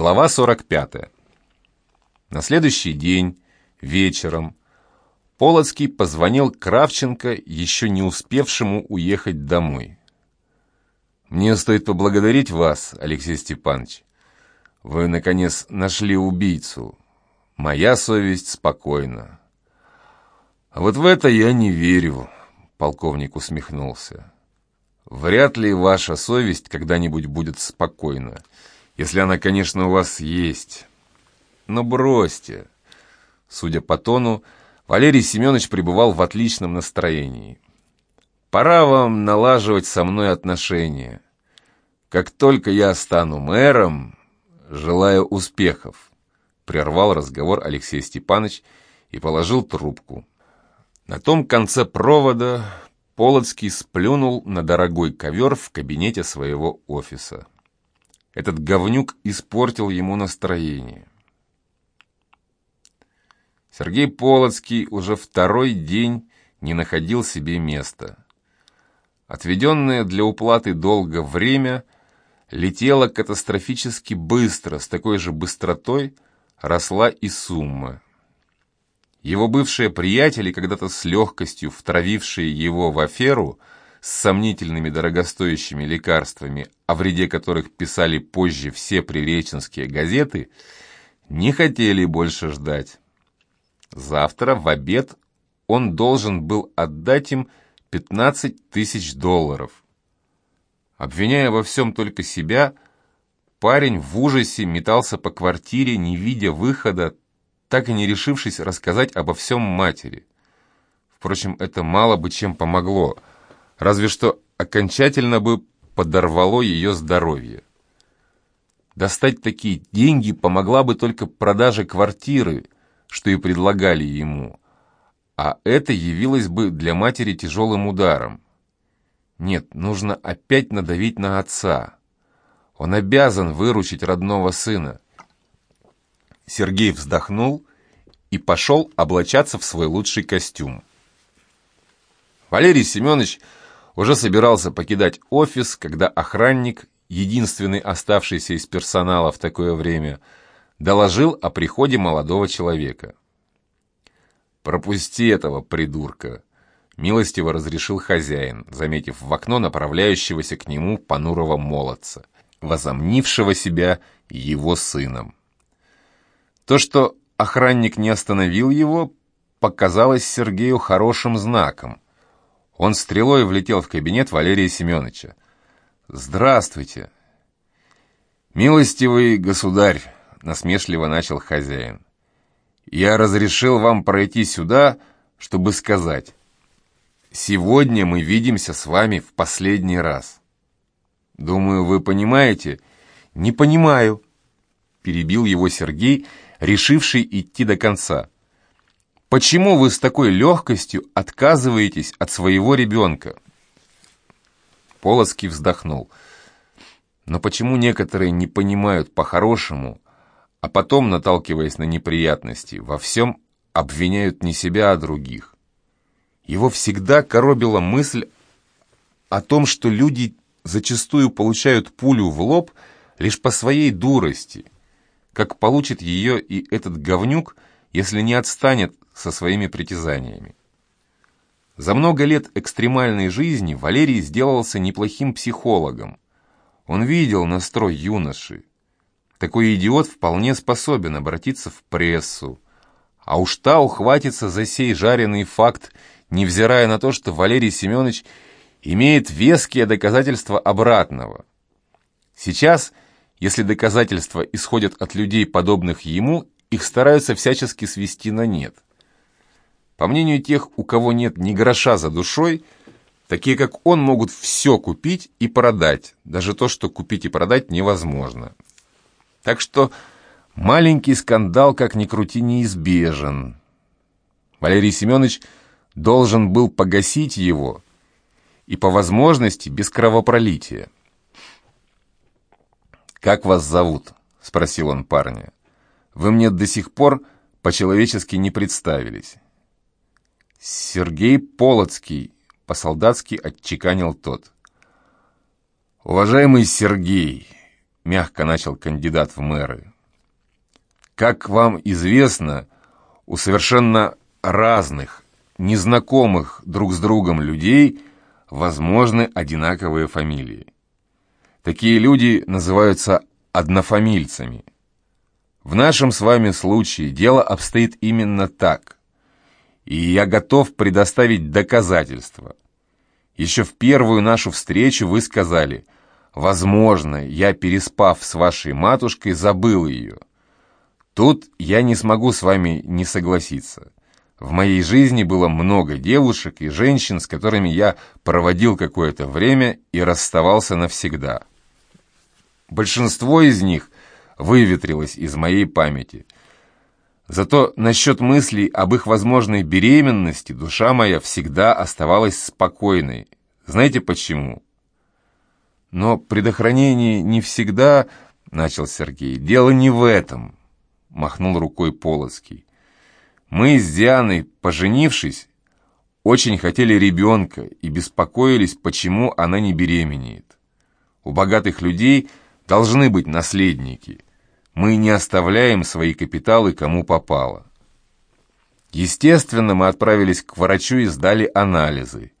Глава 45. На следующий день, вечером, Полоцкий позвонил Кравченко, еще не успевшему уехать домой. «Мне стоит поблагодарить вас, Алексей Степанович. Вы, наконец, нашли убийцу. Моя совесть спокойна». «А вот в это я не верю», — полковник усмехнулся. «Вряд ли ваша совесть когда-нибудь будет спокойна». Если она, конечно, у вас есть. Но бросьте. Судя по тону, Валерий Семенович пребывал в отличном настроении. Пора вам налаживать со мной отношения. Как только я стану мэром, желаю успехов, прервал разговор Алексей Степанович и положил трубку. На том конце провода Полоцкий сплюнул на дорогой ковер в кабинете своего офиса. Этот говнюк испортил ему настроение. Сергей Полоцкий уже второй день не находил себе места. Отведенное для уплаты долга время летело катастрофически быстро, с такой же быстротой росла и сумма. Его бывшие приятели, когда-то с легкостью втравившие его в аферу, с сомнительными дорогостоящими лекарствами, о вреде которых писали позже все приреченские газеты, не хотели больше ждать. Завтра в обед он должен был отдать им 15 тысяч долларов. Обвиняя во всем только себя, парень в ужасе метался по квартире, не видя выхода, так и не решившись рассказать обо всем матери. Впрочем, это мало бы чем помогло – разве что окончательно бы подорвало ее здоровье. Достать такие деньги помогла бы только продажа квартиры, что и предлагали ему, а это явилось бы для матери тяжелым ударом. Нет, нужно опять надавить на отца. Он обязан выручить родного сына. Сергей вздохнул и пошел облачаться в свой лучший костюм. Валерий Семенович уже собирался покидать офис, когда охранник, единственный оставшийся из персонала в такое время, доложил о приходе молодого человека. «Пропусти этого придурка», — милостиво разрешил хозяин, заметив в окно направляющегося к нему понурого молодца, возомнившего себя его сыном. То, что охранник не остановил его, показалось Сергею хорошим знаком — он стрелой влетел в кабинет Валерия Семеновича. «Здравствуйте!» «Милостивый государь!» — насмешливо начал хозяин. «Я разрешил вам пройти сюда, чтобы сказать. Сегодня мы видимся с вами в последний раз. Думаю, вы понимаете?» «Не понимаю», — перебил его Сергей, решивший идти до конца. Почему вы с такой легкостью отказываетесь от своего ребенка?» Полоский вздохнул. «Но почему некоторые не понимают по-хорошему, а потом, наталкиваясь на неприятности, во всем обвиняют не себя, а других?» Его всегда коробила мысль о том, что люди зачастую получают пулю в лоб лишь по своей дурости, как получит ее и этот говнюк, если не отстанет со своими притязаниями. За много лет экстремальной жизни Валерий сделался неплохим психологом. Он видел настрой юноши. Такой идиот вполне способен обратиться в прессу. А уж та ухватится за сей жареный факт, невзирая на то, что Валерий Семенович имеет веские доказательства обратного. Сейчас, если доказательства исходят от людей, подобных ему, их стараются всячески свести на нет – по мнению тех, у кого нет ни гроша за душой, такие как он могут все купить и продать, даже то, что купить и продать невозможно. Так что маленький скандал, как ни крути, неизбежен. Валерий Семенович должен был погасить его, и по возможности без кровопролития. «Как вас зовут?» — спросил он парня. «Вы мне до сих пор по-человечески не представились». «Сергей Полоцкий», — по-солдатски отчеканил тот. «Уважаемый Сергей», — мягко начал кандидат в мэры, Как вам известно, у совершенно разных, незнакомых друг с другом людей возможны одинаковые фамилии. Такие люди называются однофамильцами. В нашем с вами случае дело обстоит именно так. И я готов предоставить доказательства. Еще в первую нашу встречу вы сказали, возможно, я, переспав с вашей матушкой, забыл ее. Тут я не смогу с вами не согласиться. В моей жизни было много девушек и женщин, с которыми я проводил какое-то время и расставался навсегда. Большинство из них выветрилось из моей памяти. Зато насчет мыслей об их возможной беременности душа моя всегда оставалась спокойной. Знаете почему? Но предохранение не всегда, — начал Сергей, — дело не в этом, — махнул рукой Полоцкий. Мы с Дианой, поженившись, очень хотели ребенка и беспокоились, почему она не беременеет. У богатых людей должны быть наследники. Мы не оставляем свои капиталы кому попало. Естественно, мы отправились к врачу и сдали анализы.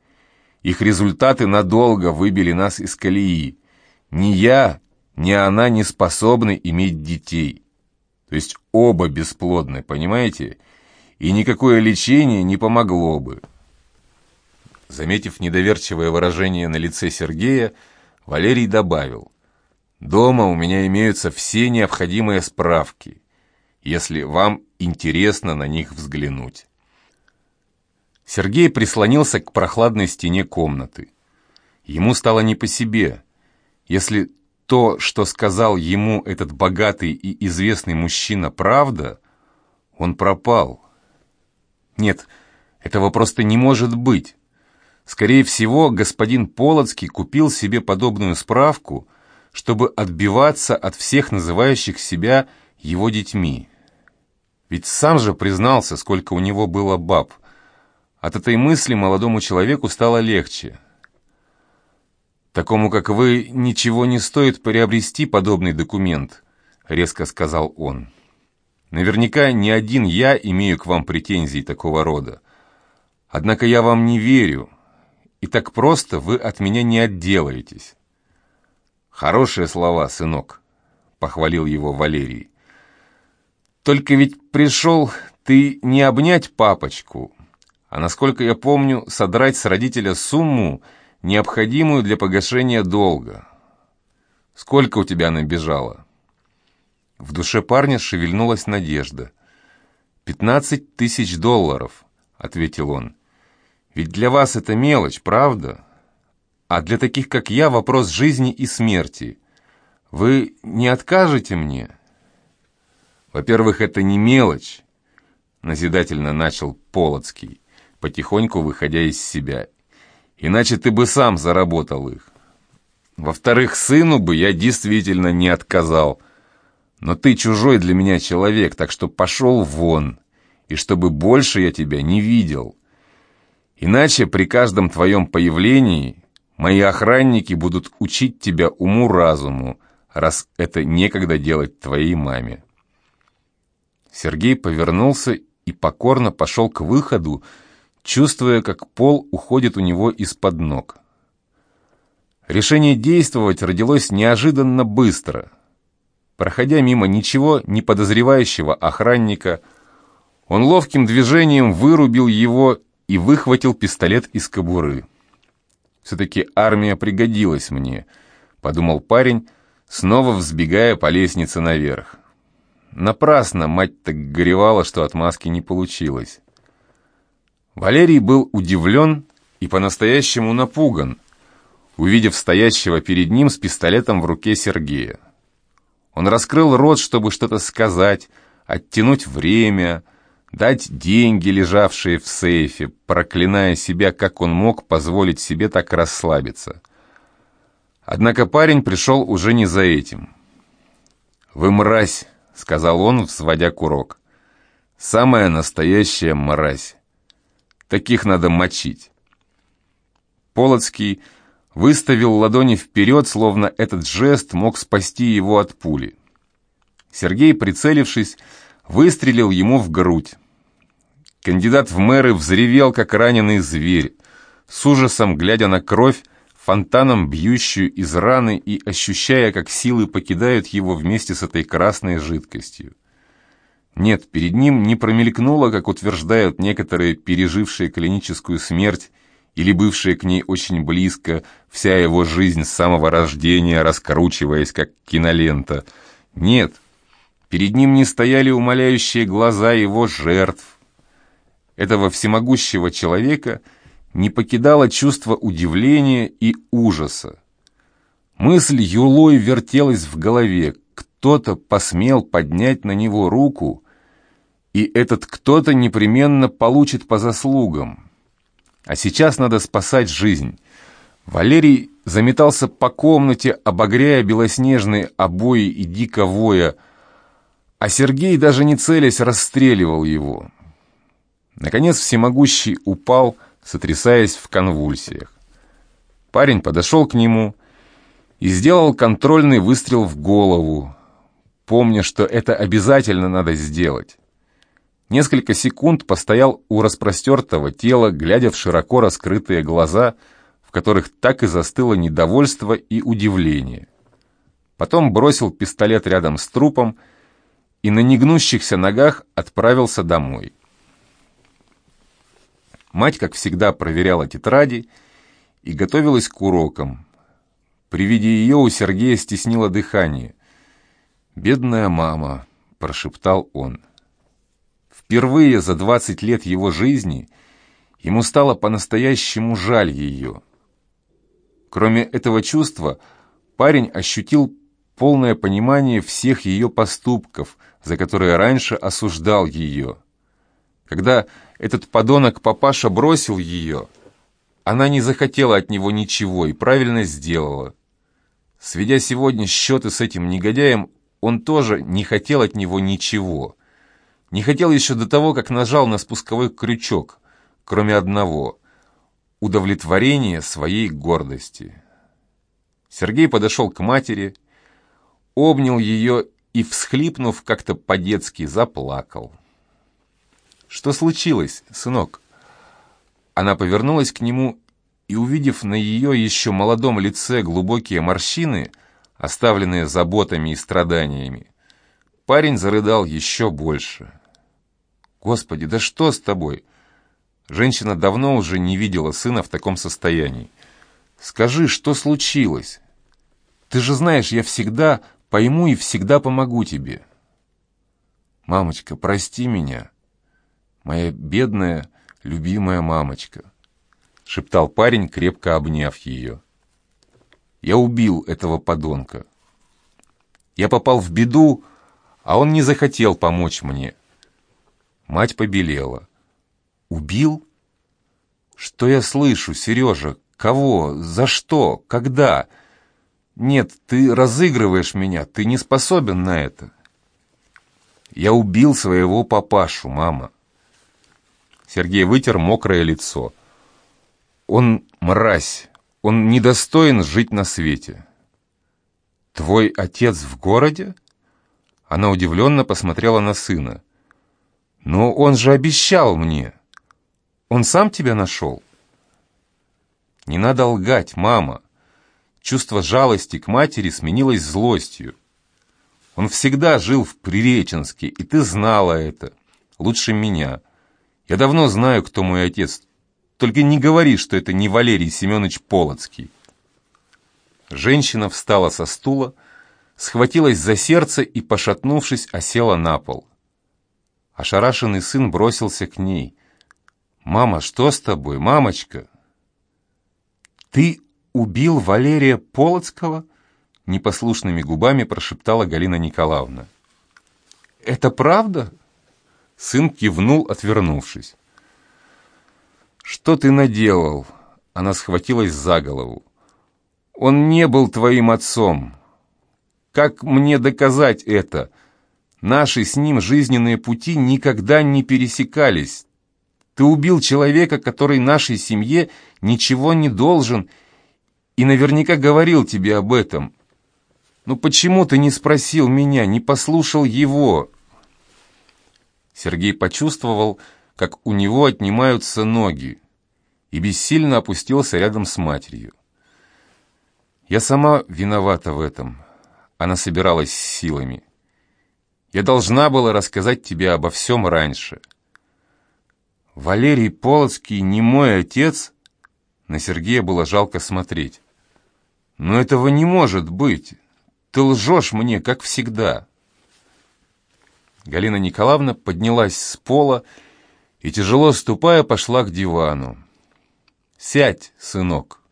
Их результаты надолго выбили нас из колеи. Ни я, ни она не способны иметь детей. То есть оба бесплодны, понимаете? И никакое лечение не помогло бы. Заметив недоверчивое выражение на лице Сергея, Валерий добавил – Дома у меня имеются все необходимые справки, если вам интересно на них взглянуть. Сергей прислонился к прохладной стене комнаты. Ему стало не по себе. Если то, что сказал ему этот богатый и известный мужчина, правда, он пропал. Нет, этого просто не может быть. Скорее всего, господин Полоцкий купил себе подобную справку – чтобы отбиваться от всех называющих себя его детьми. Ведь сам же признался, сколько у него было баб. От этой мысли молодому человеку стало легче. «Такому, как вы, ничего не стоит приобрести подобный документ», — резко сказал он. «Наверняка не один я имею к вам претензии такого рода. Однако я вам не верю, и так просто вы от меня не отделаетесь». «Хорошие слова, сынок», — похвалил его Валерий. «Только ведь пришел ты не обнять папочку, а, насколько я помню, содрать с родителя сумму, необходимую для погашения долга. Сколько у тебя набежало?» В душе парня шевельнулась надежда. «Пятнадцать тысяч долларов», — ответил он. «Ведь для вас это мелочь, правда?» А для таких, как я, вопрос жизни и смерти. Вы не откажете мне? Во-первых, это не мелочь, назидательно начал Полоцкий, потихоньку выходя из себя. Иначе ты бы сам заработал их. Во-вторых, сыну бы я действительно не отказал. Но ты чужой для меня человек, так что пошел вон, и чтобы больше я тебя не видел. Иначе при каждом твоем появлении Мои охранники будут учить тебя уму-разуму, раз это некогда делать твоей маме». Сергей повернулся и покорно пошел к выходу, чувствуя, как пол уходит у него из-под ног. Решение действовать родилось неожиданно быстро. Проходя мимо ничего не подозревающего охранника, он ловким движением вырубил его и выхватил пистолет из кобуры. Все-таки армия пригодилась мне», — подумал парень, снова взбегая по лестнице наверх. Напрасно мать так горевала, что отмазки не получилось. Валерий был удивлен и по-настоящему напуган, увидев стоящего перед ним с пистолетом в руке Сергея. Он раскрыл рот, чтобы что-то сказать, оттянуть время, дать деньги, лежавшие в сейфе, проклиная себя, как он мог позволить себе так расслабиться. Однако парень пришел уже не за этим. «Вы мразь», — сказал он, взводя курок. «Самая настоящая мразь. Таких надо мочить». Полоцкий выставил ладони вперед, словно этот жест мог спасти его от пули. Сергей, прицелившись, выстрелил ему в грудь. Кандидат в мэры взревел, как раненый зверь, с ужасом глядя на кровь, фонтаном бьющую из раны и ощущая, как силы покидают его вместе с этой красной жидкостью. Нет, перед ним не промелькнуло, как утверждают некоторые пережившие клиническую смерть или бывшие к ней очень близко, вся его жизнь с самого рождения, раскручиваясь, как кинолента. Нет, перед ним не стояли умоляющие глаза его жертв. Этого всемогущего человека не покидало чувство удивления и ужаса. Мысль юлой вертелась в голове, кто-то посмел поднять на него руку, и этот кто-то непременно получит по заслугам. А сейчас надо спасать жизнь. Валерий заметался по комнате, обогряя белоснежные обои и дико воя, а Сергей, даже не целясь, расстреливал его. Наконец всемогущий упал, сотрясаясь в конвульсиях. Парень подошел к нему и сделал контрольный выстрел в голову, помня, что это обязательно надо сделать. Несколько секунд постоял у распростертого тела, глядя в широко раскрытые глаза, в которых так и застыло недовольство и удивление. Потом бросил пистолет рядом с трупом и на негнущихся ногах отправился домой. Мать, как всегда, проверяла тетради и готовилась к урокам. При виде ее у Сергея стеснило дыхание. «Бедная мама», — прошептал он. Впервые за 20 лет его жизни ему стало по-настоящему жаль ее. Кроме этого чувства, парень ощутил полное понимание всех ее поступков, за которые раньше осуждал ее. Когда этот подонок-папаша бросил ее, она не захотела от него ничего и правильно сделала. Сведя сегодня счеты с этим негодяем, он тоже не хотел от него ничего. Не хотел еще до того, как нажал на спусковой крючок, кроме одного — удовлетворения своей гордости. Сергей подошел к матери, обнял ее и, всхлипнув как-то по-детски, заплакал. «Что случилось, сынок?» Она повернулась к нему и, увидев на ее еще молодом лице глубокие морщины, оставленные заботами и страданиями, парень зарыдал еще больше. «Господи, да что с тобой?» Женщина давно уже не видела сына в таком состоянии. «Скажи, что случилось? Ты же знаешь, я всегда пойму и всегда помогу тебе». «Мамочка, прости меня, моя бедная, любимая мамочка», — шептал парень, крепко обняв ее. «Я убил этого подонка. Я попал в беду, а он не захотел помочь мне. Мать побелела. «Убил? Что я слышу, Сережа? Кого? За что? Когда? Нет, ты разыгрываешь меня, ты не способен на это». «Я убил своего папашу, мама». Сергей вытер мокрое лицо. «Он мразь, он недостоин жить на свете». «Твой отец в городе?» Она удивленно посмотрела на сына. «Но он же обещал мне. Он сам тебя нашел?» «Не надо лгать, мама». Чувство жалости к матери сменилось злостью. Он всегда жил в Приреченске, и ты знала это. Лучше меня. Я давно знаю, кто мой отец. Только не говори, что это не Валерий Семенович Полоцкий. Женщина встала со стула, схватилась за сердце и, пошатнувшись, осела на пол. Ошарашенный сын бросился к ней. «Мама, что с тобой, мамочка?» «Ты убил Валерия Полоцкого?» Непослушными губами прошептала Галина Николаевна. «Это правда?» Сын кивнул, отвернувшись. «Что ты наделал?» Она схватилась за голову. «Он не был твоим отцом. Как мне доказать это? Наши с ним жизненные пути никогда не пересекались. Ты убил человека, который нашей семье ничего не должен, и наверняка говорил тебе об этом. Ну почему ты не спросил меня, не послушал его?» Сергей почувствовал, как у него отнимаются ноги, и бессильно опустился рядом с матерью. «Я сама виновата в этом», — она собиралась с силами. «Я должна была рассказать тебе обо всем раньше». «Валерий Полоцкий не мой отец?» На Сергея было жалко смотреть. «Но этого не может быть. Ты лжешь мне, как всегда». Галина Николаевна поднялась с пола и, тяжело ступая, пошла к дивану. «Сядь, сынок!»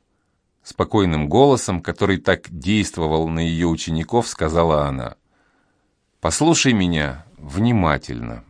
Спокойным голосом, который так действовал на ее учеников, сказала она. «Послушай меня внимательно».